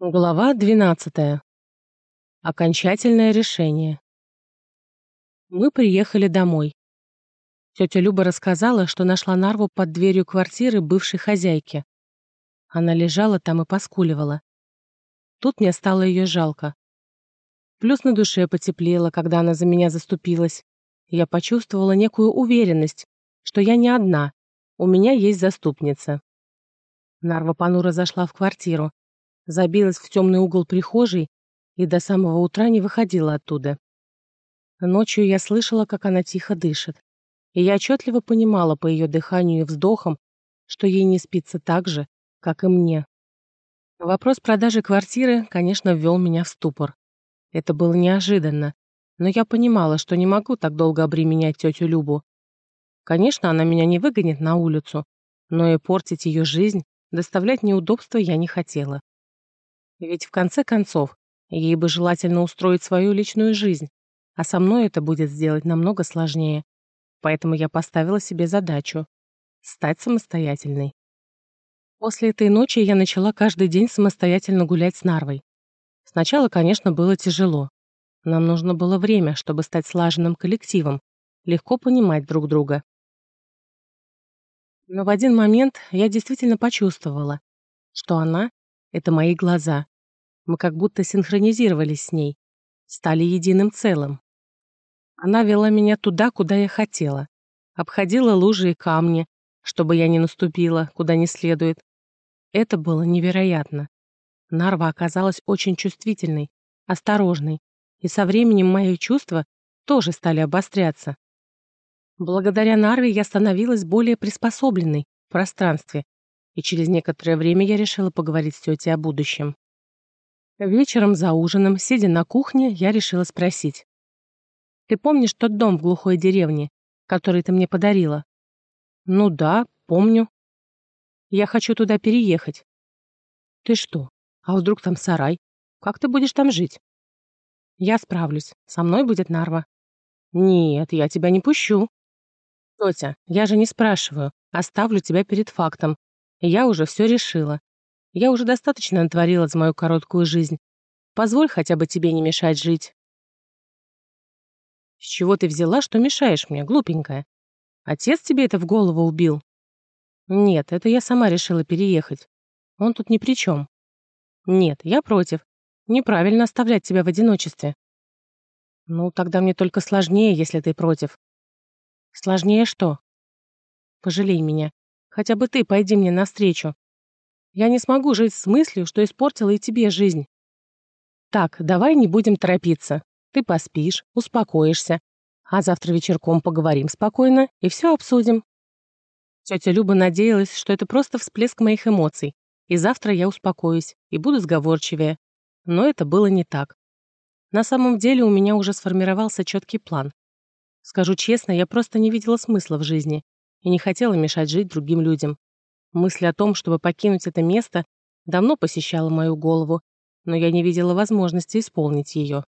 Глава 12. Окончательное решение. Мы приехали домой. Тетя Люба рассказала, что нашла Нарву под дверью квартиры бывшей хозяйки. Она лежала там и поскуливала. Тут мне стало ее жалко. Плюс на душе потеплело, когда она за меня заступилась. Я почувствовала некую уверенность, что я не одна, у меня есть заступница. Нарва понуро зашла в квартиру забилась в темный угол прихожей и до самого утра не выходила оттуда. Ночью я слышала, как она тихо дышит, и я отчетливо понимала по ее дыханию и вздохам, что ей не спится так же, как и мне. Вопрос продажи квартиры, конечно, ввел меня в ступор. Это было неожиданно, но я понимала, что не могу так долго обременять тетю Любу. Конечно, она меня не выгонит на улицу, но и портить ее жизнь, доставлять неудобства я не хотела. Ведь в конце концов, ей бы желательно устроить свою личную жизнь, а со мной это будет сделать намного сложнее. Поэтому я поставила себе задачу — стать самостоятельной. После этой ночи я начала каждый день самостоятельно гулять с Нарвой. Сначала, конечно, было тяжело. Нам нужно было время, чтобы стать слаженным коллективом, легко понимать друг друга. Но в один момент я действительно почувствовала, что она — это мои глаза, мы как будто синхронизировались с ней, стали единым целым. Она вела меня туда, куда я хотела, обходила лужи и камни, чтобы я не наступила, куда не следует. Это было невероятно. Нарва оказалась очень чувствительной, осторожной, и со временем мои чувства тоже стали обостряться. Благодаря Нарве я становилась более приспособленной в пространстве, и через некоторое время я решила поговорить с тетей о будущем. Вечером за ужином, сидя на кухне, я решила спросить. «Ты помнишь тот дом в глухой деревне, который ты мне подарила?» «Ну да, помню. Я хочу туда переехать». «Ты что? А вдруг там сарай? Как ты будешь там жить?» «Я справлюсь. Со мной будет Нарва». «Нет, я тебя не пущу». «Тетя, я же не спрашиваю. Оставлю тебя перед фактом. Я уже все решила. Я уже достаточно натворила за мою короткую жизнь. Позволь хотя бы тебе не мешать жить. С чего ты взяла, что мешаешь мне, глупенькая? Отец тебе это в голову убил? Нет, это я сама решила переехать. Он тут ни при чем. Нет, я против. Неправильно оставлять тебя в одиночестве. Ну, тогда мне только сложнее, если ты против. Сложнее что? Пожалей меня. Хотя бы ты пойди мне навстречу. Я не смогу жить с мыслью, что испортила и тебе жизнь. Так, давай не будем торопиться. Ты поспишь, успокоишься, а завтра вечерком поговорим спокойно и все обсудим. Тетя Люба надеялась, что это просто всплеск моих эмоций, и завтра я успокоюсь и буду сговорчивее. Но это было не так. На самом деле у меня уже сформировался четкий план. Скажу честно, я просто не видела смысла в жизни и не хотела мешать жить другим людям. Мысль о том, чтобы покинуть это место, давно посещала мою голову, но я не видела возможности исполнить ее.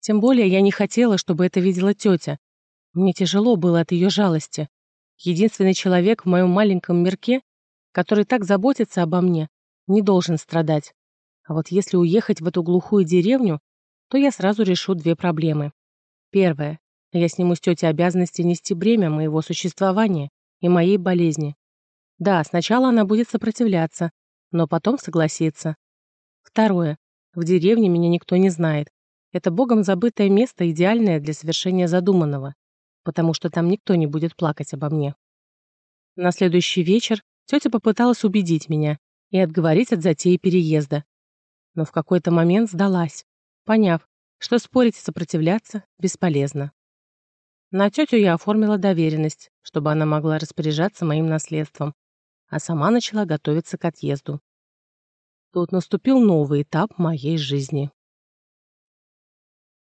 Тем более я не хотела, чтобы это видела тетя. Мне тяжело было от ее жалости. Единственный человек в моем маленьком мирке, который так заботится обо мне, не должен страдать. А вот если уехать в эту глухую деревню, то я сразу решу две проблемы. Первое. Я сниму с тети обязанности нести бремя моего существования и моей болезни. Да, сначала она будет сопротивляться, но потом согласится. Второе. В деревне меня никто не знает. Это богом забытое место, идеальное для совершения задуманного, потому что там никто не будет плакать обо мне. На следующий вечер тетя попыталась убедить меня и отговорить от затеи переезда. Но в какой-то момент сдалась, поняв, что спорить и сопротивляться бесполезно. На тетю я оформила доверенность, чтобы она могла распоряжаться моим наследством, а сама начала готовиться к отъезду. Тут наступил новый этап моей жизни.